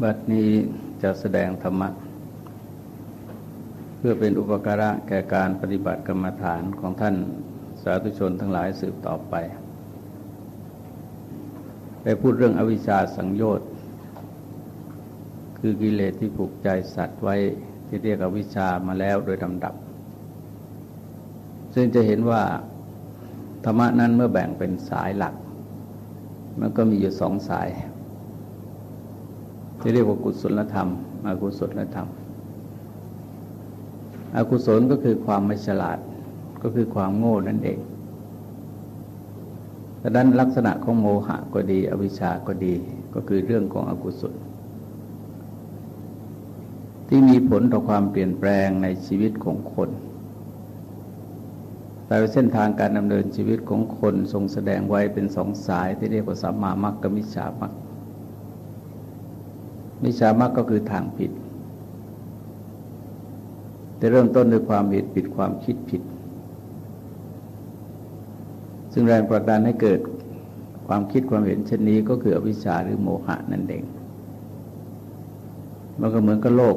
บัดนี้จะแสดงธรรมะ เพื่อเป็นอุปการะแก่การปฏิบัติกรรมฐานของท่านสาธุชนทั้งหลายสืบต่อไปได้พูดเรื่องอวิชชาสังโยชน์ คือกิเลสที่ผูกใจสัตว์ไว้ที่เรียกอวิชชามาแล้วโดยลำดับ ซึ่งจะเห็นว่าธรรมะนั้นเมื่อแบ่งเป็นสายหลัก มันก็มีอยู่สองสาย ที่เรียกว่ากุศลธรรมอกุศลธรรม อกุศลก็คือความไม่ฉลาดก็คือความโง่นั่นเองดังนั้นลักษณะของโมหะก็ดี อวิชชาก็ดีก็คือเรื่องของอกุศล ที่มีผลต่อความเปลี่ยนแปลงในชีวิตของคนแต่เส้นทางการดำเนินชีวิตของคนทรงแสดงไว้เป็นสองสายที่เรียกว่าสัมมามัคกับมิจฉามัค มิจฉามรรคก็คือทางผิด แต่เริ่มต้นด้วยความเห็นผิดความคิดผิด ซึ่งแรงประดานให้เกิดความคิดความเห็นเช่นนี้ก็คืออวิชชาหรือโมหะนั่นเอง มันก็เหมือนกับโลก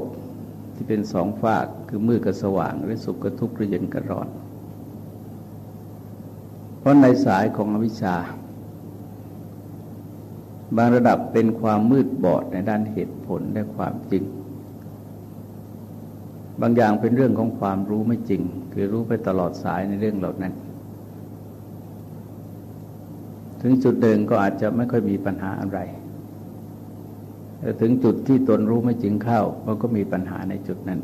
ที่เป็นสองฝากคือมืดกับสว่าง หรือสุขกับทุกข์หรือเย็นกับร้อน เพราะในสายของอวิชชา บางระดับเป็นความมืดบอดในด้านเหตุผลและความจริง บางอย่างเป็นเรื่องของความรู้ไม่จริง คือรู้ไปตลอดสายในเรื่องเหล่านั้น ถึงจุดเดินก็อาจจะไม่ค่อยมีปัญหาอะไรแต่ถึงจุดที่ตนรู้ไม่จริงเข้ามันก็มีปัญหาในจุดนั้น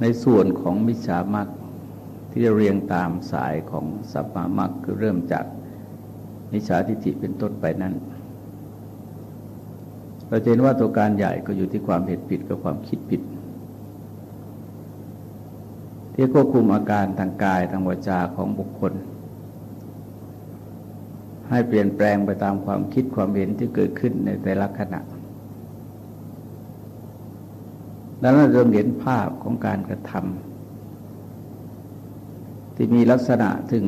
ในส่วนของมิจฉามรรคที่จะเรียงตามสายของสัพพามรรคคือเริ่มจาก มิจฉาทิฏฐิเป็นต้นไปนั้นเราเห็นว่าตัวการใหญ่ก็อยู่ที่ความเห็นผิดกับความคิดผิด ที่ควบคุมอาการทางกายทางวาจาของบุคคล ให้เปลี่ยนแปลงไปตามความคิดความเห็นที่เกิดขึ้นในแต่ละขณะดังนั้นเราเห็นภาพของการกระทำที่มีลักษณะถึง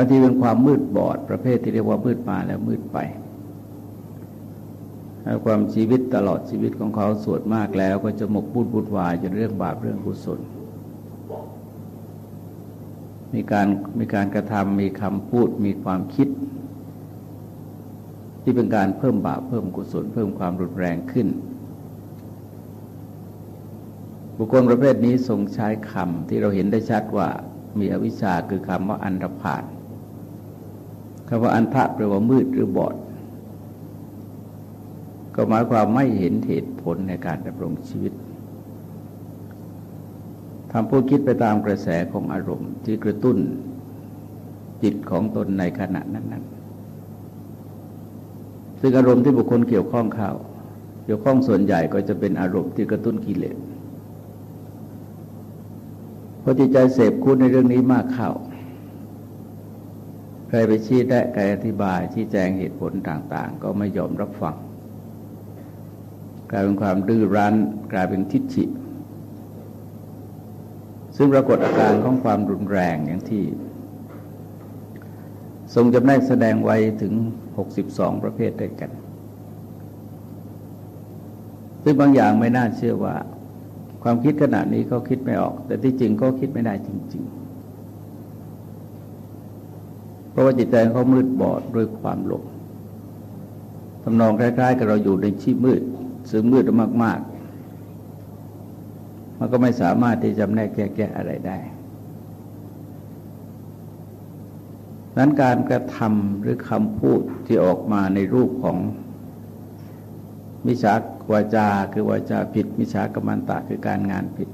บางทีเป็นความมืดบอดประเภทที่เรียกว่ามืดมาแล้วมืดไปความชีวิตตลอดชีวิตของเขาสวดมากแล้ว ก็จะหมกบุญบุญวายจนเรื่องบาปเรื่องกุศล มีการมีการกระทำมีคำพูดมีความคิด ที่เป็นการเพิ่มบาปเพิ่มกุศล เพิ่มความรุนแรงขึ้น บุคคลประเภทนี้ทรงใช้คำที่เราเห็นได้ชัดว่ามีอวิชชาคือคำว่าอันรพาน คำว่าอันทะแปลว่ามืดหรือบอด ก็หมายความไม่เห็นเหตุผลในการดำรงชีวิตทำผู้คิดไปตามกระแสของอารมณ์ที่กระตุ้นจิตของตนในขณะนั้น ๆ ซึ่งอารมณ์ที่บุคคลเกี่ยวข้องเข้าเกี่ยวข้องส่วนใหญ่ก็จะเป็นอารมณ์ที่กระตุ้นกิเลสพอจิตใจเสพคุณในเรื่องนี้มากเข้า ใครไปชี้แนะใครอธิบายชี้แจงเหตุผลต่าง ๆ ก็ไม่ยอมรับฟังกลายเป็นความดื้อรั้นกลายเป็นทิฏฐิซึ่งปรากฏอาการของความรุนแรงอย่างที่ ทรงจำแนกแสดงไว้ถึง 62 ประเภทด้วยกัน ซึ่งบางอย่างไม่น่าเชื่อว่า ความคิดขนาดนี้เขาคิดไม่ออก แต่ที่จริงก็คิดไม่ได้จริง ๆ เพราะว่าจิตใจเขามืดบอดด้วยความหลงทำนองคล้าย ๆ กับเราอยู่ในที่มืดซึ่งมืดมากๆ มันก็ไม่สามารถที่จะแนกแก้อะไรได้นั้นการกระทำหรือคำพูดที่ออกมาในรูปของมิจฉาวาจาคือวาจาผิด มิจฉากรรมันตะคือการงานผิด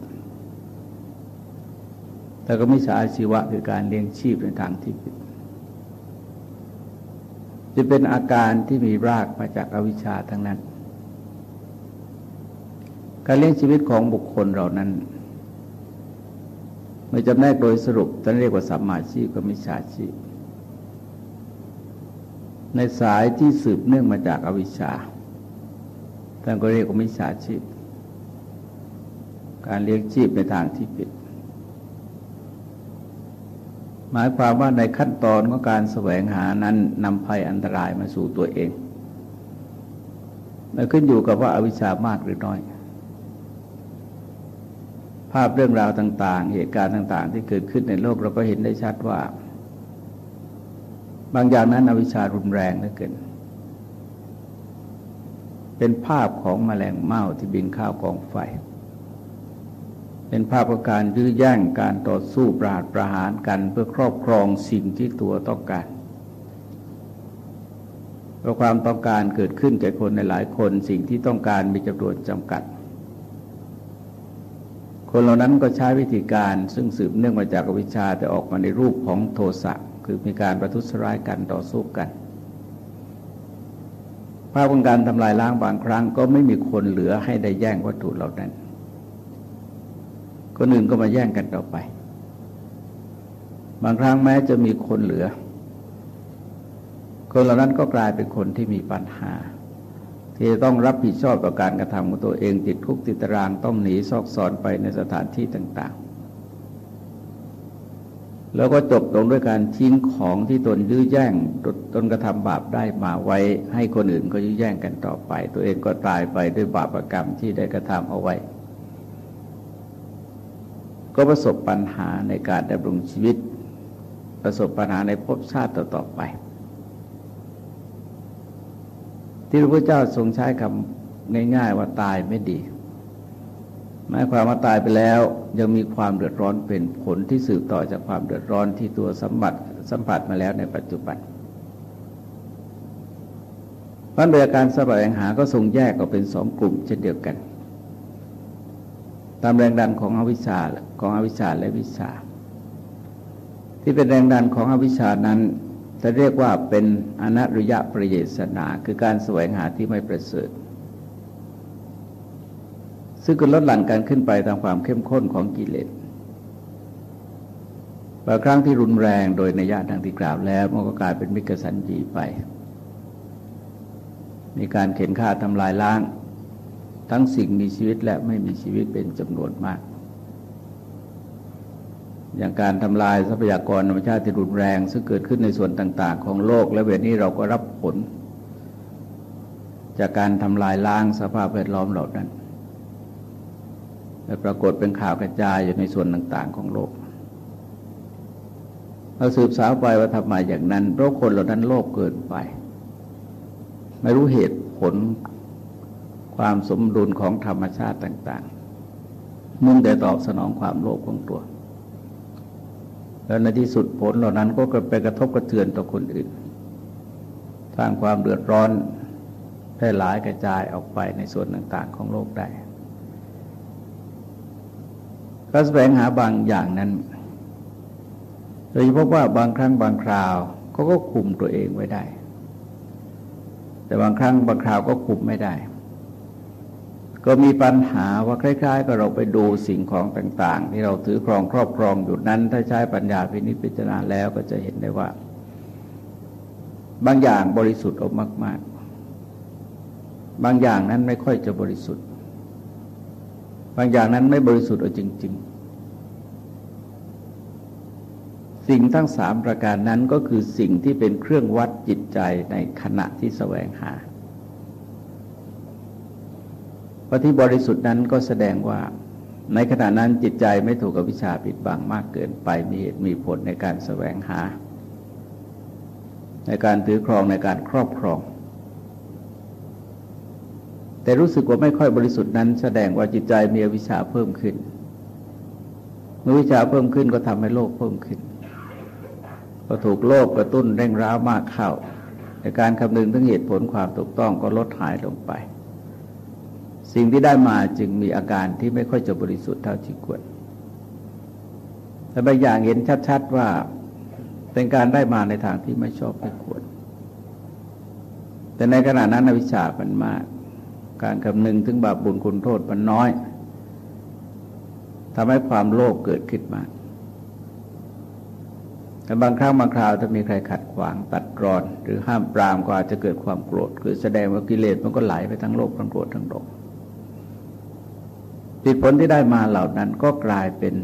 แต่ก็มิจฉาชีวะคือการเลี้ยงชีพในทางที่ผิด จะเป็นอาการที่มีรากมาจากอวิชชาทั้งนั้น การเลี้ยงชีวิตของบุคคลเรานั้นเมื่อจำแนกโดยสรุปท่านเรียกว่าสัมมาชีพกับมิจฉาชีพ ในสายที่สืบเนื่องมาจากอวิชชาท่านก็เรียกว่ามิจฉาชีพ การเลี้ยงชีพในทางที่ผิด หมายความว่าในขั้นตอนของการแสวงหานั้นนำภัยอันตรายมาสู่ตัวเองและขึ้นอยู่กับว่าอาวิชชามากหรือน้อย ภาพเรื่องราวต่าง ๆ เหตุการณ์ต่าง ๆ ที่เกิดขึ้นในโลกเราก็เห็นได้ชัดว่า บางอย่างนั้นอวิชชารุนแรงเหลือเกินเป็นภาพของแมลงเม่าที่บินข้าวกองไฟ เป็นภาพการยื้อแย่งการต่อสู้ปราดประหารกันเพื่อครอบครองสิ่งที่ตัวต้องการเพราะความต้องการเกิดขึ้นแก่คนในหลายคนสิ่งที่ต้องการมีจำนวนจำกัด คนเหล่านั้นก็ใช้วิธีการซึ่งสืบเนื่องมาจากวิชาแต่ออกมาในรูปของโทสะคือมีการประทุษร้ายกันต่อสู้กันภาพของการทำลายล้างบางครั้งก็ไม่มีคนเหลือให้ได้แย่งวัตถุเหล่านั้น คนอื่นก็มาแย่งกันต่อไป บางครั้งแม้จะมีคนเหลือ คนเหล่านั้นก็กลายเป็นคนที่มีปัญหา ที่จะต้องรับผิดชอบต่อการกระทำของตัวเองติดคุกติดตารางต้องหนีซอกซอนไปในสถานที่ต่าง ๆ แล้วก็จบลงด้วยการทิ้งของที่ตนยื้อแย่งตนกระทำบาปได้มาไว้ ให้คนอื่นก็ยื้อแย่งกันต่อไป ตัวเองก็ตายไปด้วยบาปรกรรมที่ได้กระทำเอาไว้ ก็ประสบปัญหาในการดำรงชีวิต ประสบปัญหาในภพชาติต่อๆไป ที่พระพุทธเจ้าทรงใช้คำง่าย ๆ ว่าตายไม่ดีหมายความว่าตายไปแล้วยังมีความเดือดร้อนเป็นผลที่สืบต่อจากความเดือดร้อนที่ตัวสัมผัสสัมผัสมาแล้วในปัจจุบันพันบรรยาการสบายหาก็ทรงแยกออกเป็นสองกลุ่มเช่นเดียวกัน ตามแรงดันของอวิชชาของอวิชชาและวิชา ที่เป็นแรงดันของอวิชชานั้นจะเรียกว่าเป็นอนัริยะประเยสนา คือการแสวงหาที่ไม่ประเสริฐซึ่งก็ลดหลั่นการขึ้นไปตามความเข้มข้นของกิเลสบางครั้งที่รุนแรงโดยในญาติดังที่กล่าวแล้วมันก็กลายเป็นมิกสันจีไป มีการเข็นฆ่าทำลายล้าง ทั้งสิ่งมีชีวิตและไม่มีชีวิตเป็นจำนวนมาก อย่างการทำลายทรัพยากรธรรมชาติที่รุนแรง ซึ่งเกิดขึ้นในส่วนต่าง ๆ ของโลก และเวลนี้เราก็รับผล จากการทำลายล้างสภาพแวดล้อมเหล่านั้นและปรากฏเป็นข่าวกระจายอยู่ในส่วนต่าง ๆ ของโลกเราสืบสาวไปว่าทำไมอย่างนั้นเพราะคนเหล่านั้นโลภเกินไป ไม่รู้เหตุผล ความสมดุลของธรรมชาติต่าง ๆ มุ่งแต่ตอบสนองความโลภของตัว แล้วในที่สุดผลเหล่านั้นก็ไปกระทบกระเทือนต่อคนอื่นสร้างความเดือดร้อนแพร่หลายกระจายออกไปในส่วนต่าง ๆ ของโลกได้ก็แสวงหาบางอย่างนั้นโดยเฉพาะว่าบางครั้งบางคราวเขาก็คุมตัวเองไว้ได้ แต่บางครั้งบางคราวก็คุมไม่ได้ ก็มีปัญหาว่าคล้ายๆกับเราไปดูสิ่งของต่าง ๆ ที่เราถือครองครอบครองอยู่นั้น ถ้าใช้ปัญญาพินิจพิจารณาแล้วก็จะเห็นได้ว่า บางอย่างบริสุทธิ์ออกมาก ๆ บางอย่างนั้นไม่ค่อยจะบริสุทธิ์ บางอย่างนั้นไม่บริสุทธิ์เอาจริง ๆ สิ่งทั้งสามประการนั้นก็คือสิ่งที่เป็นเครื่องวัดจิตใจในขณะที่แสวงหา เพราะที่บริสุทธิ์นั้นก็แสดงว่า ในขณะนั้นจิตใจไม่ถูกกับวิชาปิดบังมากเกินไปมีเหตุมีผลในการแสวงหา ในการถือครองในการครอบครอง แต่รู้สึกว่าไม่ค่อยบริสุทธิ์นั้น แสดงว่าจิตใจมีวิชาเพิ่มขึ้นเมื่อวิชาเพิ่มขึ้นก็ทำให้โลกเพิ่มขึ้นก็ถูกโลกกระตุ้นเร่งร้าวมากเข้าในการคำนึงถึงเหตุผลความถูกต้องก็ลดหายลงไป สิ่งที่ได้มาจึงมีอาการที่ไม่ค่อยจะบริสุทธิ์เท่าที่ควรแต่บางอย่างเห็นชัด ๆว่าเป็นการได้มาในทางที่ไม่ชอบไม่ควร แต่ในขณะนั้นวิชามันมาก การคำนึงถึงบาปบุญคุณโทษมันน้อยทำให้ความโลภเกิดขึ้นมาแต่บางครั้งบางคราวถ้ามีใครขัดขวางตัดรอน หรือห้ามปรามก็อาจจะเกิดความโกรธ คือแสดงว่ากิเลสมันก็ไหลไปทั้งโลภทั้งโกรธทั้งโลภ ผลที่ได้มาเหล่านั้นก็กลายเป็น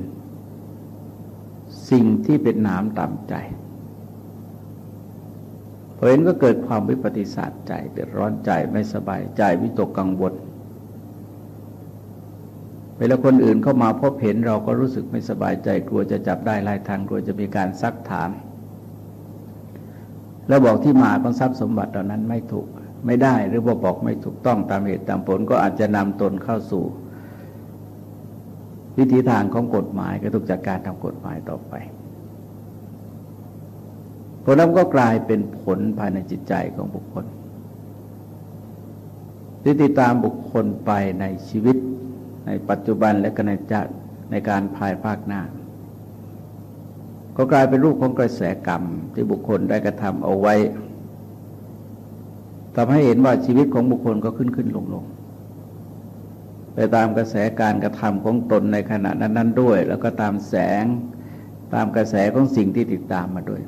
สิ่งที่เป็นหนามต่ำใจพอเห็นก็เกิดความวิปฏิสารใจเดือดร้อนใจไม่สบายใจวิตกกังวลเวลาคนอื่นเข้ามาพบเห็นเราก็รู้สึกไม่สบายใจกลัวจะจับได้ลายทางกลัวจะมีการซักถาม แล้วบอกที่มาของทรัพย์สมบัติเหล่านั้นไม่ถูกไม่ได้หรือว่าบอกไม่ถูกต้องตามเหตุตามผลก็อาจจะนำตนเข้าสู่ วิธีทางของกฎหมายก็ถูกจัดการทางกฎหมายต่อไป ผลนั้นก็กลายเป็นผลภายในจิตใจของบุคคล ที่ติดตามบุคคลไปในชีวิต ในปัจจุบันและก็ในจัในการภายภาคหน้า ก็กลายเป็นรูปของกระแสกรรมที่บุคคลได้กระทำเอาไว้ทำให้เห็นว่าชีวิตของบุคคลก็ขึ้นขึ้นลงลง ตามกระแสการกระทำของตนในขณะนั้น ๆ ด้วย แล้วก็ตามแสงตามกระแสของสิ่งที่ติดตามมาด้วย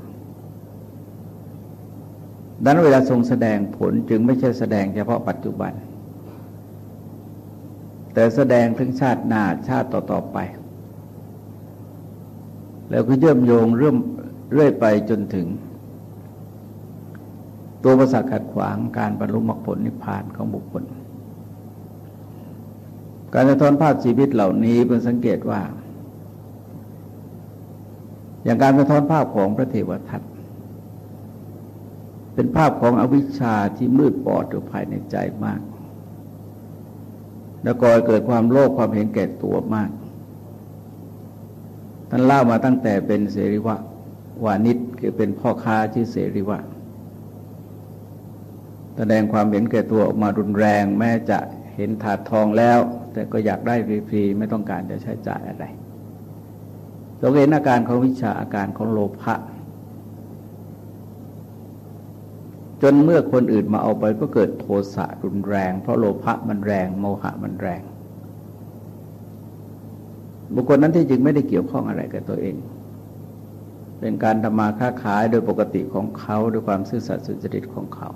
ดังนั้นเวลาทรงแสดงผลจึงไม่ใช่แสดงเฉพาะปัจจุบัน แต่แสดงถึงชาติหน้าชาติต่อ ๆ ไป แล้วก็เชื่อมโยงเรื่อเรื่อยไปจนถึง ตัวประสาทขัดขวางการบรรลุมรรคผลนิพพานของบุคคล การสะท้อนภาพชีวิตเหล่านี้เป็นสังเกตว่า อย่างการสะท้อนภาพของพระเทวทัตเป็นภาพของอวิชชาที่มืดบอดอยู่ภายในใจมาก แล้วก็เกิดความโลภความเห็นแก่ตัวมาก ท่านเล่ามาตั้งแต่เป็นเสริวะวานิชคือเป็นพ่อค้าชื่อเสริวะแสดงความเห็นแก่ตัวออกมารุนแรงแม้จะเห็นถาดทองแล้ว แต่ก็อยากได้ฟรีๆไม่ต้องการจะใช้จ่ายอะไรเราเห็นอาการของวิชาอาการของโลภะจนเมื่อคนอื่นมาเอาไปก็เกิดโทสะรุนแรง เพราะโลภะมันแรง โมหะมันแรง บุคคลนั้นที่จริงไม่ได้เกี่ยวข้องอะไรกับตัวเอง เป็นการทำมาค้าขายโดยปกติของเขาด้วยความซื่อสัตย์สุจริตของเขา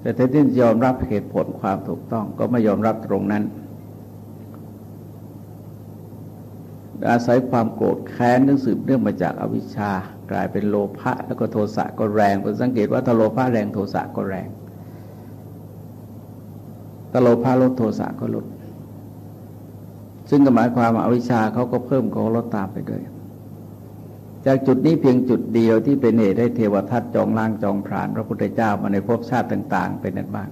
แต่แทนที่ยอมรับเหตุผลความถูกต้องก็ไม่ยอมรับตรงนั้น อาศัยความโกรธแค้นนึงสืบเนื่องมาจากอาวิชชา กลายเป็นโลภะแล้วก็โทสะก็แรงผมสังเกตว่าถ้าโลภะแรงโทสะก็แรงถ้าโลภะลดโทสะก็ลดซึ่งหมายความว่าอวิชชาเขาก็เพิ่มก็ลดตามไปด้วย จากจุดนี้เพียงจุดเดียวที่เป็นเหตุให้เทวทัตจองล่างจองผาน พระพุทธเจ้ามาในภพชาติต่าง ๆ เป็นนั้นบ้าง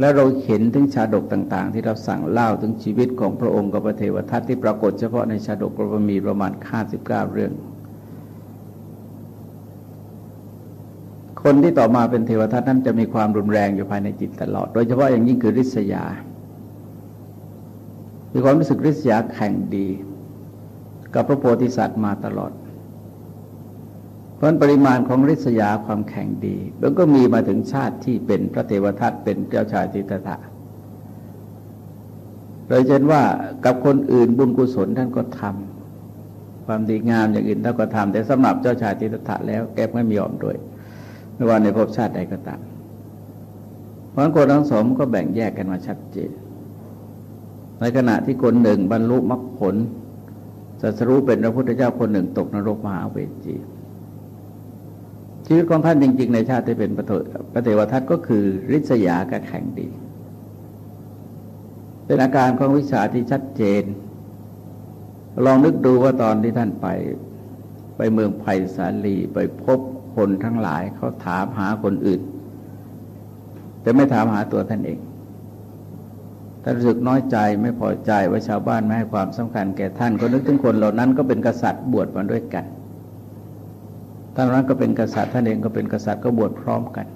แล้วเราเห็นถึงชาดกต่าง ๆ ที่เราสั่งเล่าถึงชีวิตของพระองค์กับพระเทวทัตที่ปรากฏเฉพาะในชาดกก็มีประมาณห้าสิบเก้าเรื่อง คนที่ต่อมาเป็นเทวทัตนั้นจะมีความรุนแรงอยู่ภายในจิตตลอด โดยเฉพาะอย่างยิ่งคือริษยา มีความรู้สึกริษยาแข่งดี กับพระโพธิสัตว์มาตลอด เพราะปริมาณของริษยาความแข็งดีมันก็มีมาถึงชาติที่เป็นพระเทวทัตเป็นเจ้าชายจิตตะโดยเช่นว่ากับคนอื่นบุญกุศลท่านก็ทำความดีงามอย่างอื่นท่านก็ทำแต่สำหรับเจ้าชายจิตตะแล้วแกไม่ยอมด้วย ไม่ว่าในภพชาติใดก็ตามเพราะคนทั้งสองก็แบ่งแยกกันมาชัดเจนในขณะที่คนหนึ่งบรรลุมรรคผล สัสรู้เป็นพระพุทธเจ้าคนหนึ่งตกนรกมหาเวจีชีวิตของท่านจริง ๆ ในชาติที่เป็นพระเทวทัตก็คือริษยากับแข่งดี เป็นอาการของวิชาที่ชัดเจน ลองนึกดูว่าตอนที่ท่านไปไปเมืองไผ่สาลีไปพบคนทั้งหลายเขาถามหาคนอื่น แต่ไม่ถามหาตัวท่านเอง ท่านรู้สึกน้อยใจไม่พอใจว่าชาวบ้านไม่ให้ความสำคัญแก่ท่านก็นึกถึงคนเหล่านั้นก็เป็นกษัตริย์บวชมาด้วยกันท่านนั้นก็เป็นกษัตริย์ท่านเองก็เป็นกษัตริย์ก็บวชพร้อมกัน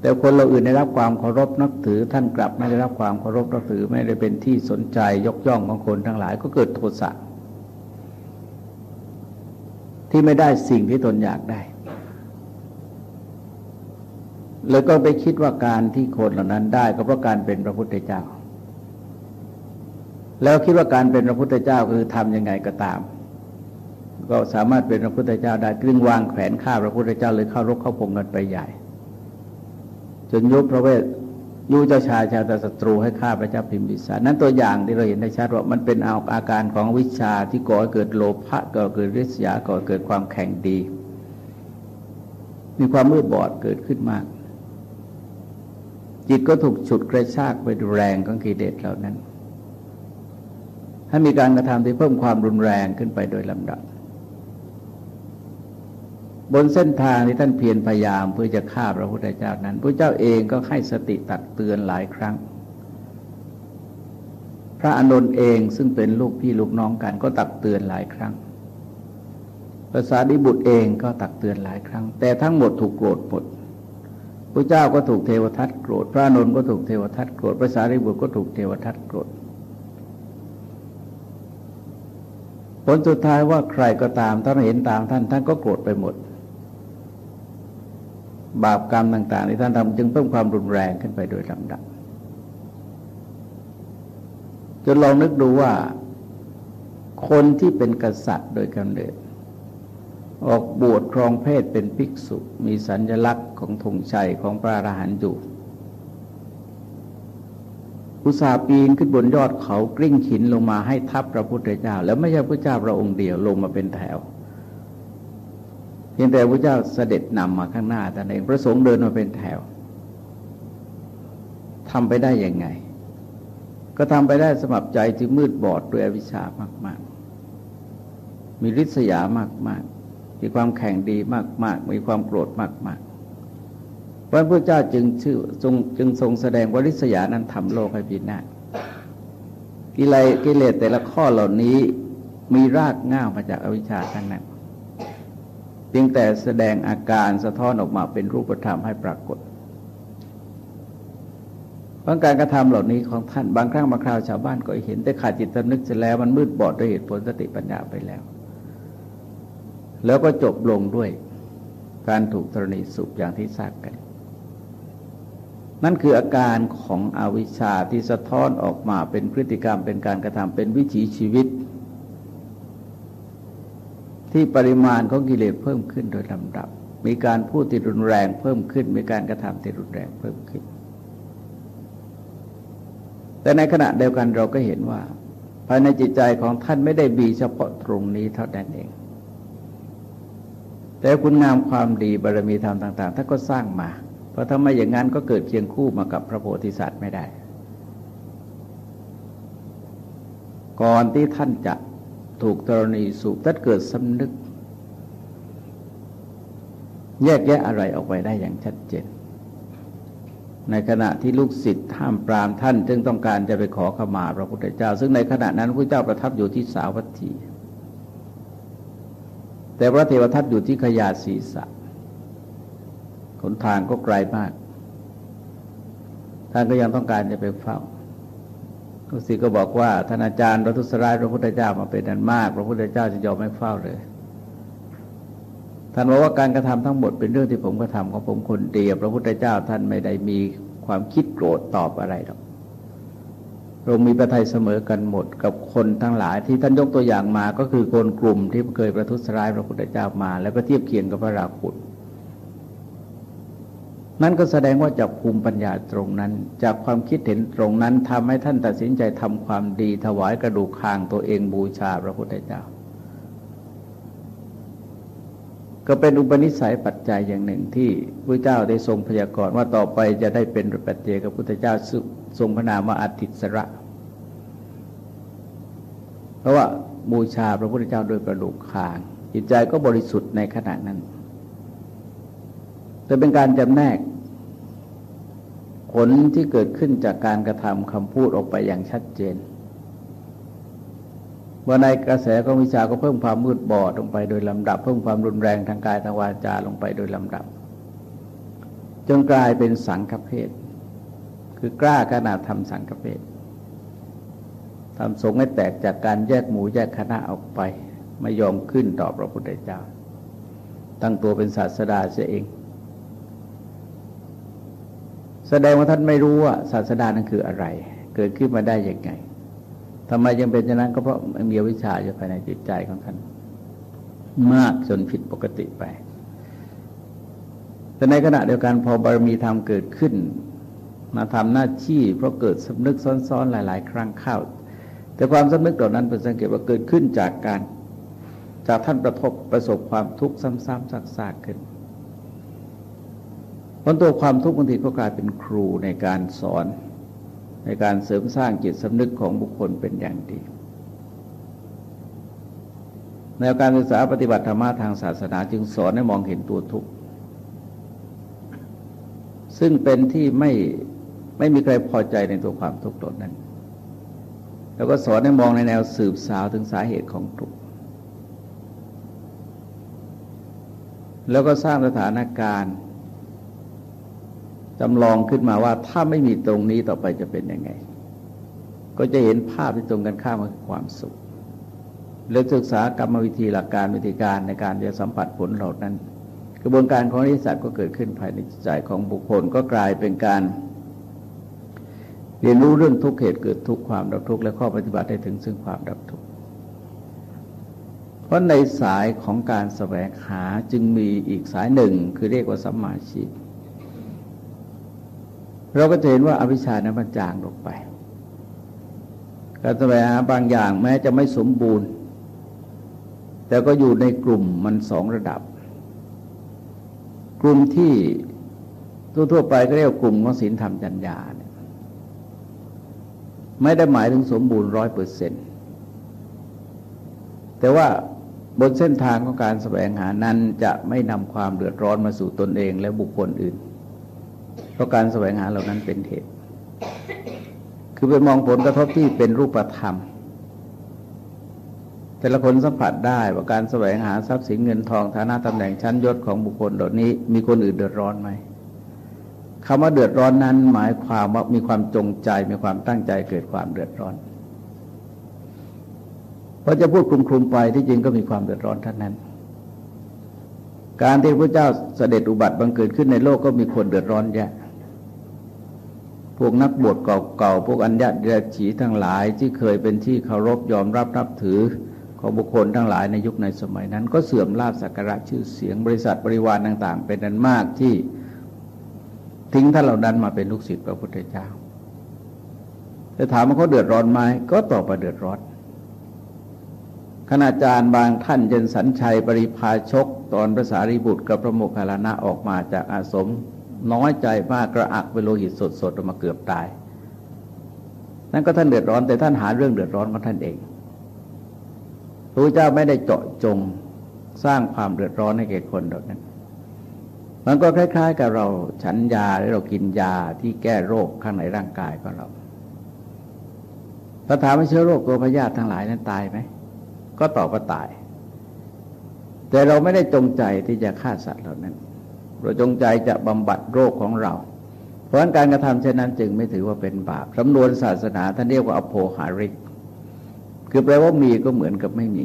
แต่คนเราอื่นได้รับความเคารพนับถือ ท่านกลับไม่ได้รับความเคารพนับถือไม่ได้เป็นที่สนใจยกย่องของคนทั้งหลาย ก็เกิดโทสะที่ไม่ได้สิ่งที่ตนอยากได้ แล้วก็ไปคิดว่าการที่คนเหล่านั้นได้ก็เพราะการเป็นพระพุทธเจ้า แล้วคิดว่าการเป็นพระพุทธเจ้าคือทำยังไงก็ตาม ก็สามารถเป็นพระพุทธเจ้าได้กลึงวางแขวนข้าพระพุทธเจ้าเลยเข้ารบเข้าพงกันไปใหญ่ จนยุบพระเวทยูเจ้าชายชาตศัตรูให้ฆ่าพระเจ้าพิมพิสารนั้นตัวอย่างที่เราเห็นได้ชัดว่ามันเป็นเอาอาการของวิชาที่ก่อเกิดโลภะก่อเกิดริษยาก่อเกิดความแข่งดี มีความมืดบอดเกิดขึ้นมาก จิตก็ถูกฉุดกระชากไปดูแรงของกิเลสเหล่านั้นให้มีการกระทำที่เพิ่มความรุนแรงขึ้นไปโดยลำดับบนเส้นทางที่ท่านเพียรพยายามเพื่อจะฆ่าพระพุทธเจ้านั้นพระเจ้าเองก็ให้สติตักเตือนหลายครั้ง พระอานนท์เองซึ่งเป็นลูกพี่ลูกน้องกันก็ตักเตือนหลายครั้งภาษาดิบุตรเองก็ตักเตือนหลายครั้ง แต่ทั้งหมดถูกโกรธหมด พระเจ้าก็ถูกเทวทัตโกรธ พระนนท์ก็ถูกเทวทัตโกรธภาษาดิบุตรก็ถูกเทวทัตโกรธ ผลสุดท้ายว่าใครก็ตามถ้าเห็นตามท่านท่านก็โกรธไปหมด บาปกรรมต่างๆที่ท่านทำจึงเพิ่มความรุนแรงขึ้นไปโดยลำดับจนลองนึกดูว่า คนที่เป็นกษัตริย์โดยกำเนิด ออกบวชครองเพศเป็นภิกษุ มีสัญลักษณ์ของธงชัยของพระอรหันต์อยู่อุตสาปีนขึ้นบนยอดเขากลิ้งขินลงมาให้ทับพระพุทธเจ้า แล้วไม่ใช่พระเจ้าพระองค์เดียวลงมาเป็นแถว เพียงแต่พระเจ้าเสด็จนำมาข้างหน้าแต่เองพระสงฆ์เดินมาเป็นแถวทำไปได้ยังไง ก็ทำไปได้สมับใจที่มืดบอดด้วยอวิชชามาก ๆ มีริษยามากๆ มีความแข่งดีมาก ๆ มีความโกรธมากๆพระพุทธเจ้าจึงชื่อทรงจึงทรงแสดงวริษยานั้นทำโลกให้พินาศกิเลสกิเลสแต่ละข้อเหล่านี้มีรากง่ามาจากอวิชชาทั้งนั้นเพียงแต่แสดงอาการสะท้อนออกมาเป็นรูปธรรมให้ปรากฏบางการกระทำเหล่านี้ของท่านบางครั้งบางคราวชาวบ้านก็เห็นแต่ขาดจิตสำนึกเสียแล้วมันมืดบอดด้วยเหตุผลสติปัญญาไปแล้ว แล้วก็จบลงด้วยการถูกตรณีสุขอย่างที่ทราบกัน นั่นคืออาการของอวิชชาที่สะท้อนออกมาเป็นพฤติกรรมเป็นการกระทำเป็นวิถีชีวิต ที่ปริมาณของกิเลสเพิ่มขึ้นโดยลำดับ มีการพูดที่รุนแรงเพิ่มขึ้น มีการกระทำที่รุนแรงเพิ่มขึ้น แต่ในขณะเดียวกันเราก็เห็นว่า ภายในจิตใจของท่านไม่ได้บีเฉพาะตรงนี้เท่านั้นเอง แต่คุณงามความดีบารมีธรรมต่าง ๆท่านก็สร้างมา เพราะถ้าไม่อย่างนั้นก็เกิดเคียงคู่มากับพระโพธิสัตว์ไม่ได้ ก่อนที่ท่านจะถูกตรณีสุขถ้าเกิดสำนึก แยกแยะอะไรออกไปได้อย่างชัดเจน ในขณะที่ลูกศิษย์ห้ามปรามท่าน จึงต้องการจะไปขอขมาพระพุทธเจ้า ซึ่งในขณะนั้นพระเจ้าประทับอยู่ที่สาวัตถี แต่พระเทวทัตอยู่ที่ขยาศีสะขนทางก็ไกลมาก ท่านก็ยังต้องการจะไปเฝ้าลูกศิษย์ก็บอกว่าท่านอาจารย์เราทุสร้ายพระพุทธเจ้ามาเป็นนันมาก พระพุทธเจ้าจะยอมไม่เฝ้าเลย ท่านบอกว่าการกระทำทั้งหมดเป็นเรื่องที่ผมกระทำของผมคนเดียวพระพุทธเจ้าท่านไม่ได้มีความคิดโกรธตอบอะไรหรอก เรามีประทัยเสมอกันหมดกับคนทั้งหลายที่ท่านยกตัวอย่างมาก็คือคนกลุ่มที่เคยประทุษร้ายพระพุทธเจ้ามา แล้วก็เทียบเคียงกับพระราหุตนั่นก็แสดงว่าจากภูมิปัญญาตรงนั้น จากความคิดเห็นตรงนั้นทำให้ท่านตัดสินใจทำความดีถวายกระดูกคางตัวเองบูชาพระพุทธเจ้า ก็เป็นอุปนิสัยปัจจัยอย่างหนึ่งที่พระเจ้าได้ทรงพยากรณ์ว่าต่อไปจะได้เป็นปัจเจกับพุทธเจ้าทรงพระนามว่าอติสระ เพราะว่าบูชาพระพุทธเจ้าโดยกระดูกคาง จิตใจก็บริสุทธิ์ในขณะนั้น แต่เป็นการจำแนก ผลที่เกิดขึ้นจากการกระทำคำพูดออกไปอย่างชัดเจน ว่าในกระแสของวิชาก็เพิ่มความมืดบอดลงไปโดยลำดับ เพิ่มความรุนแรงทางกายทางวาจาลงไปโดยลำดับ จนกลายเป็นสังฆเพศคือกล้าขนาดทำสังฆเพศทำสงฆ์ให้แตกจากการแยกหมู่แยกคณะออกไป ไม่ยอมขึ้นต่อพระพุทธเจ้า ตั้งตัวเป็นศาสดาเสียเอง แสดงว่าท่านไม่รู้ว่าศาสนานั้นคืออะไร เกิดขึ้นมาได้ยังไง ทำไมยังเป็นอย่างนั้นก็เพราะมีวิชาอยู่ภายในจิตใจของท่านมากจนผิดปกติไป แต่ในขณะเดียวกันพอบารมีธรรมเกิดขึ้น มาทำหน้าที่เพราะเกิดสำนึกซ้อนๆหลาย ๆ ครั้งเข้า แต่ความสำนึกเหล่านั้นเป็นสังเกตว่าเกิดขึ้นจากการ จากท่านประทบประสบความทุกข์ซ้ำๆซากๆขึ้นเพราะตัวความทุกข์บางทีก็กลายเป็นครูในการสอน ในการเสริมสร้างจิตสำนึกของบุคคลเป็นอย่างดี แนวการศึกษาปฏิบัติธรรมทางศาสนาจึงสอนให้มองเห็นตัวทุกข์ ซึ่งเป็นที่ไม่ไม่มีใครพอใจในตัวความทุกข์ตนนั้น แล้วก็สอนให้มองในแนวสืบสาวถึงสาเหตุของทุกข์ แล้วก็สร้างสถานการณ์ จำลองขึ้นมาว่าถ้าไม่มีตรงนี้ต่อไปจะเป็นยังไง ก็จะเห็นภาพที่ตรงกันข้ามกับความสุขเลือกศึกษากรรมวิธีหลักการวิธีการในการจะสัมผัสผลเหล่านั้น กระบวนการของนิสัตก็เกิดขึ้นภายในจิตใจของบุคคลก็กลายเป็นการเรียนรู้เรื่องทุกเหตุเกิดทุกความดับทุกและข้อปฏิบัติให้ถึงซึ่งความดับทุกเพราะในสายของการแสวงหาจึงมีอีกสายหนึ่งคือเรียกว่าสัมมาชีพ เราก็จะเห็นว่าอวิชชานั้นมันจางลงไปการแสวงหาบางอย่างแม้จะไม่สมบูรณ์ แต่ก็อยู่ในกลุ่มมันสองระดับ กลุ่มที่ทั่วๆไปก็เรียกกลุ่มของศีลธรรมจัญญาเนี่ยไม่ได้หมายถึงสมบูรณ์ร้อยเปอร์เซ็นต์แต่ว่าบนเส้นทางของการแสวงหานั้นจะไม่นำความเดือดร้อนมาสู่ตนเองและบุคคลอื่น ราะการแสวงหาเหล่านั้นเป็นเหตุ คือเป็นมองผลกระทบที่เป็นรูปธรรม แต่ละคนสัมผัสได้ว่าการแสวงหาทรัพย์สินเงินทองฐานะตำแหน่งชั้นยศของบุคคลเหล่านี้ มีคนอื่นเดือดร้อนไหมคำว่าเดือดร้อนนั้นหมายความว่ามีความจงใจมีความตั้งใจเกิดความเดือดร้อนเพราะจะพูดคลุมๆไปที่จริงก็มีความเดือดร้อนท่านนั้น การที่พระเจ้าเสด็จอุบัติบังเกิดขึ้นในโลกก็มีคนเดือดร้อนแยะ วกนักบวชเก่าๆ พวกอัญญาเดฉีทั้งหลายที่เคยเป็นที่เคารพยอมรับนับถือของบุคคลทั้งหลายในยุคในสมัยนั้น ก็เสื่อมลาบสักการะชื่อเสียงบริษัทบริวารต่าง ๆ เป็นนันมากที่ทิ้งท่านเหล่านั้นมาเป็นลูกศิษย์พระพุทธเจ้าจะถามว่าเขาเดือดร้อนไหมก็ตอบว่าเดือดร้อนคณาจารย์บางท่านเจนสัญชัยปริพาชก ตอนพระสารีบุตรกับพระโมคคัลลานะออกมาจากอาสม น้อยใจมากกระอักเป็นโลหิตสดๆออกมาเกือบตาย นั่นก็ท่านเดือดร้อนแต่ท่านหาเรื่องเดือดร้อนของท่านเองพระเจ้าไม่ได้เจาะจงสร้างความเดือดร้อนให้แก่คนเหล่านั้น มันก็คล้าย ๆ กับเราฉันยาหรือเรากินยาที่แก้โรคข้างในร่างกายของเราถ้าถามว่าเชื้อโรคตัวพยาธิทั้งหลายนั้นตายไหม ก็ตอบว่าตาย แต่เราไม่ได้จงใจที่จะฆ่าสัตว์เหล่านั้น เราจงใจจะบำบัดโรคของเรา เพราะการกระทำเช่นนั้นจึงไม่ถือว่าเป็นบาปสำนวนศาสนาท่านเรียกว่าอโภหาริก คือแปลว่ามีก็เหมือนกับไม่มี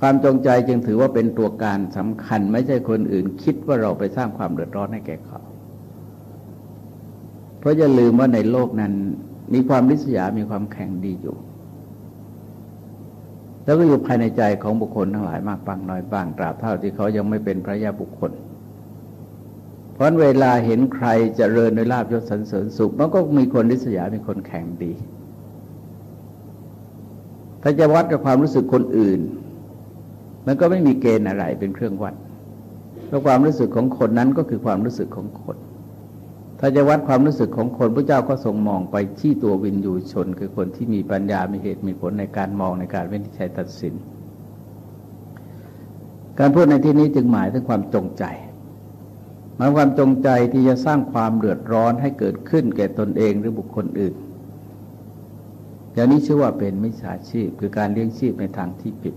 ความจงใจจึงถือว่าเป็นตัวการสำคัญ ไม่ใช่คนอื่นคิดว่าเราไปสร้างความเดือดร้อนให้แก่เขา เพราะอย่าลืมว่าในโลกนั้น มีความริษยา มีความแข่งดีอยู่ แล้วก็อยู่ภายในใจของบุคคลทั้งหลายมากบางน้อยบ้างตราบเท่าที่เขายังไม่เป็นพระยาบุคคล เพราะเวลาเห็นใครจเจริญในลาบยศสรรเสริญสุขมันก็มีคนริษยา มีคนแข่งดี ถ้าจะวัดกับความรู้สึกคนอื่น มันก็ไม่มีเกณฑ์อะไรเป็นเครื่องวัดเพราะความรู้สึกของคนนั้นก็คือความรู้สึกของคน ถ้าจะวัดความรู้สึกของคนพระเจ้าก็ทรงมองไปที่ตัววินยูชน คือคนที่มีปัญญา มีเหตุมีผลในการมองในการวินิจฉัยตัดสิน การพูดในที่นี้จึงหมายถึงความจงใจหมายความจงใจที่จะสร้างความเดือดร้อนให้เกิดขึ้นแก่ตนเองหรือบุคคลอื่น อย่างนี้ชื่อว่าเป็นมิจฉาชีพ คือการเลี้ยงชีพในทางที่ผิด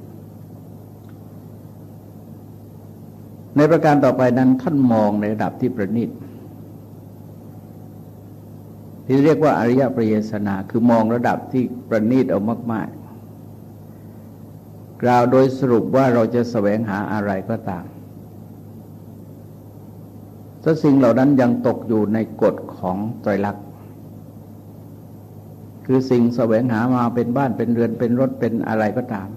ในประการต่อไปนั้นท่านมองในระดับที่ประณีต ที่เรียกว่าอริยปริยสนาคือมองระดับที่ประณีตเอามาก ๆ กล่าวโดยสรุปว่าเราจะแสวงหาอะไรก็ตามถ้าสิ่งเหล่านั้นยังตกอยู่ในกฎของไตรลักษณ์คือสิ่งแสวงหามาเป็นบ้านเป็นเรือนเป็นรถเป็นอะไรก็ตาม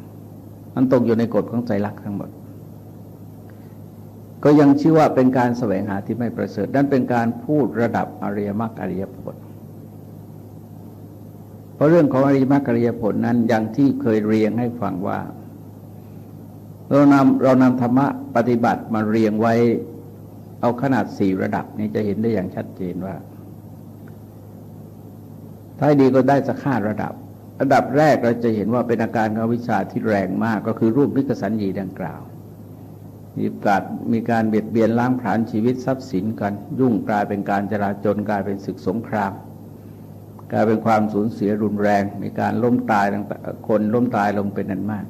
มันตกอยู่ในกฎของไตรลักษณ์ทั้งหมด ก็ยังชื่อว่าเป็นการแสวงหาที่ไม่ประเสริฐนั่นเป็นการพูดระดับอริยมรรคอริยผล ราะเรื่องของอริยมรรคอริยผลนั้นอย่างที่เคยเรียงให้ฟังว่า เรานำเรานำธรรมะปฏิบัติมาเรียงไว้ เอาขนาดสี่ระดับนี้จะเห็นได้อย่างชัดเจนว่า ถ้าดีก็ได้สักห้าระดับ ระดับแรกเราจะเห็นว่าเป็นอาการของวิชาที่แรงมากก็คือรูปนิกสัญญีดังกล่าว มีการมีการเบียดเบียนล้างผลาญชีวิตทรัพย์สินกัน ยุ่งกลายเป็นการจราจนกลายเป็นศึกสงคราม กลายเป็นความสูญเสียรุนแรง มีการล้มตายคนล้มตายลงเป็นนันมาก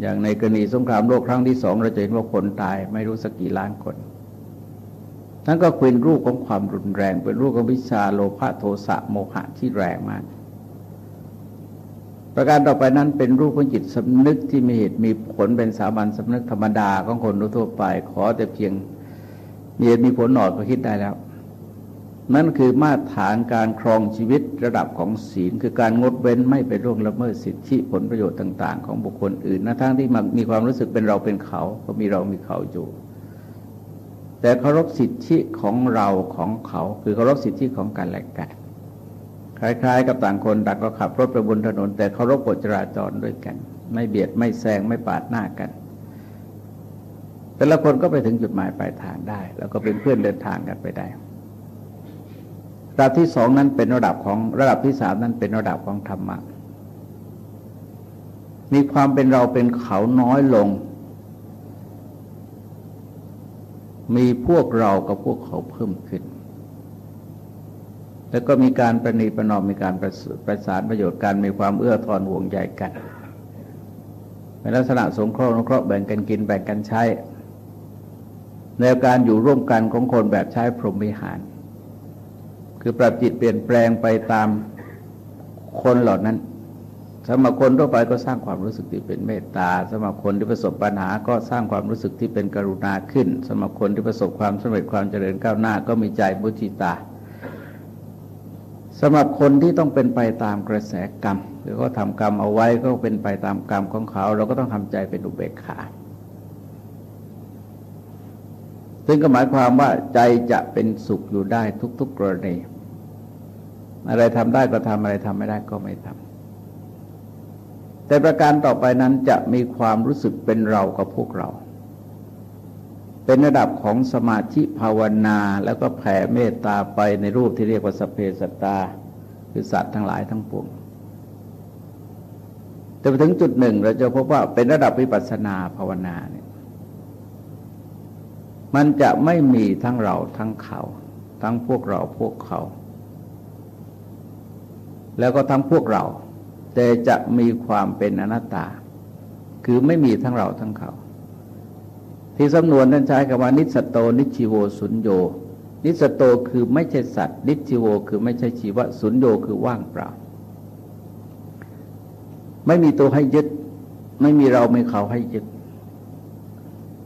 อย่างในกรณีสงครามโลกครั้งที่สองเราจะเห็นว่าคนตายไม่รู้สักกี่ล้านคนนั่นก็เป็นรูปของความรุนแรง เป็นรูปของวิชาโลภะโทสะโมหะที่แรงมาก ประการต่อไปนั้นเป็นรูปของจิตสำนึกที่มีเหตุมีผลเป็นสามัญสำนึกธรรมดาของคนทั่วไป ขอแต่เพียงมีเหตุมีผลหน่อยก็คิดได้แล้ว นั่นคือมาตรฐานการครองชีวิตระดับของศีล คือการงดเว้นไม่ไปร่วงละเมิดสิทธิผลประโยชน์ต่าง ๆ ของบุคคลอื่นนะทั้งที่มีความรู้สึกเป็นเราเป็นเขาก็มีเรามีเขาอยู่ แต่เคารพสิทธิของเราของเขา คือเคารพสิทธิของกันและกันคล้าย ๆ กับต่างคนต่างก็ขับรถไปบนถนน แต่เคารพกฎจราจรด้วยกัน ไม่เบียดไม่แซงไม่ปาดหน้ากัน แต่ละคนก็ไปถึงจุดหมายปลายทางได้ แล้วก็เป็นเพื่อนเดินทางกันไปได้ ระดับที่สองนั้นเป็นระดับของระดับที่สามนั้นเป็นระดับของธรรมะ มีความเป็นเราเป็นเขาน้อยลง มีพวกเรากับพวกเขาเพิ่มขึ้น แล้วก็มีการประนีประนอมมีการประประสานประโยชน์กันมีความเอื้อทอนห่วงใยกันเป็นลักษณะสงเคราะห์นุเคราะห์แบ่งกันกินแบ่งกันใช้ในการอยู่ร่วมกันของคนแบบใช้พรหมิหาร คือปรับจิตเปลี่ยนแปลงไปตามคนเหล่านั้นสำหรับคนทั่วไปก็สร้างความรู้สึกที่เป็นเมตตาสำหรับคนที่ประสบปัญหาก็สร้างความรู้สึกที่เป็นกรุณาขึ้นสำหรับคนที่ประสบความสำเร็จความเจริญก้าวหน้าก็มีใจมุทิตาสำหรับคนที่ต้องเป็นไปตามกระแสกรรมหรือเขาทำกรรมเอาไว้ก็เป็นไปตามกรรมของเขา เราก็ต้องทำใจเป็นอุเบกขา ซึ่งก็หมายความว่าใจจะเป็นสุขอยู่ได้ทุก ๆกรณีอะไรทำได้ก็ทำอะไรทำไม่ได้ก็ไม่ทำแต่ประการต่อไปนั้นจะมีความรู้สึกเป็นเรากับพวกเรา เป็นระดับของสมาธิภาวนาแล้วก็แผ่เมตตาไปในรูปที่เรียกว่าสเพสตาคือสัตว์ทั้งหลายทั้งปวงแต่ไปถึงจุดหนึ่งเราจะพบว่าเป็นระดับวิปัสสนาภาวนาเนี่ย มันจะไม่มีทั้งเราทั้งเขา ทั้งพวกเราพวกเขา แล้วก็ทั้งพวกเรา แต่จะมีความเป็นอนัตตา คือไม่มีทั้งเราทั้งเขา ที่สำนวนนั้นใช้คำว่านิสสัตโตนิชชีโวสุญโญ นิสสัตโตคือไม่ใช่สัตว์ นิชชีโวคือไม่ใช่ชีวะสุญโญคือว่างเปล่า ไม่มีตัวให้ยึด ไม่มีเราไม่เขาให้ยึด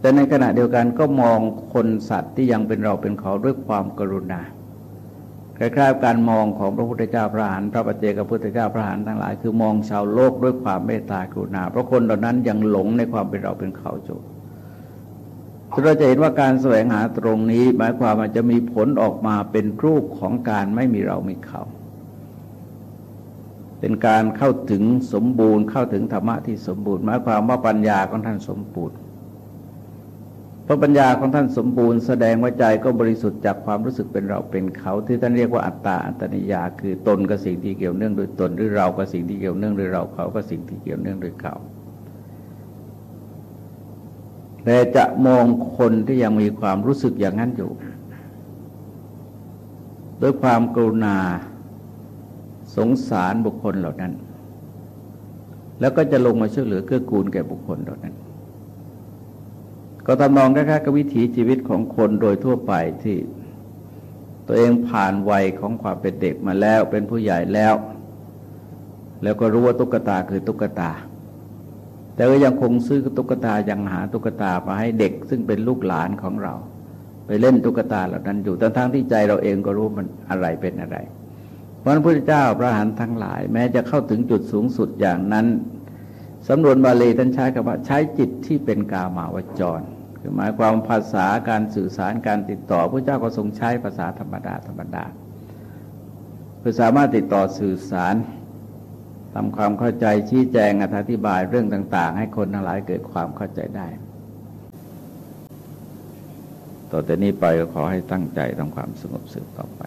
แต่ในขณะเดียวกันก็มองคนสัตว์ที่ยังเป็นเราเป็นเขาด้วยความกรุณาคล้ายๆการมองของพระพุทธเจ้าพระอรหันต์พระปัจเจกพุทธเจ้าพระอรหันต์ทั้งหลาย คือมองชาวโลกด้วยความเมตตากรุณาเพราะคนเหล่านั้นยังหลงในความเป็นเราเป็นเขาอยู่เราจะเห็นว่าการแสวงหาตรงนี้ หมายความว่าจะมีผลออกมาเป็นรูปของการไม่มีเรามีเขา เป็นการเข้าถึงสมบูรณ์เข้าถึงธรรมะที่สมบูรณ์ หมายความว่าปัญญาของท่านสมบูรณ์ พราะปัญญาของท่านสมบูรณ์แสดงว่าใจก็บริสุทธิ์จากความรู้สึกเป็นเราเป็นเขา ที่ท่านเรียกว่าอัตตาอัตนิยา คือตนกับสิ่งที่เกี่ยวเนื่องโดยตนหรือเรากับสิ่งที่เกี่ยวเนื่องโดยเราเขากับสิ่งที่เกี่ยวเนื่องโดยเขาแต่จะมองคนที่ยังมีความรู้สึกอย่างนั้นอยู่ ด้วยความกรุณาสงสารบุคคลเหล่านั้น แล้วก็จะลงมาช่วยเหลือเกื้อกูลแก่บุคคลเหล่านั้น ก็ทำนองคล้ายๆกับวิถีชีวิตของคนโดยทั่วไปที่ ตัวเองผ่านวัยของความเป็นเด็กมาแล้วเป็นผู้ใหญ่แล้ว แล้วก็รู้ว่าตุ๊กตาคือตุ๊กตา แต่ก็ยังคงซื้อตุ๊กตายังหาตุ๊กตามาให้เด็ก ซึ่งเป็นลูกหลานของเรา ไปเล่นตุ๊กตาเหล่านั้นอยู่ทั้งที่ใจเราเองก็รู้มันอะไรเป็นอะไรเพราะนั้นพระเจ้าพระหันทั้งหลาย แม้จะเข้าถึงจุดสูงสุดอย่างนั้น สำนวนบาลีท่านใช้คำว่าใช้จิตที่เป็นกามาวจร คือหมายความภาษาการสื่อสารการติดต่อพระเจ้าก็ทรงใช้ภาษาธรรมดาธรรมดาเพื่อสามารถติดต่อสื่อสารทำความเข้าใจชี้แจงอธิบายเรื่องต่าง ๆ ให้คนทั้งหลายเกิดความเข้าใจได้ ต่อแต่นี้ไปก็ขอให้ตั้งใจทำความสงบสืบต่อไป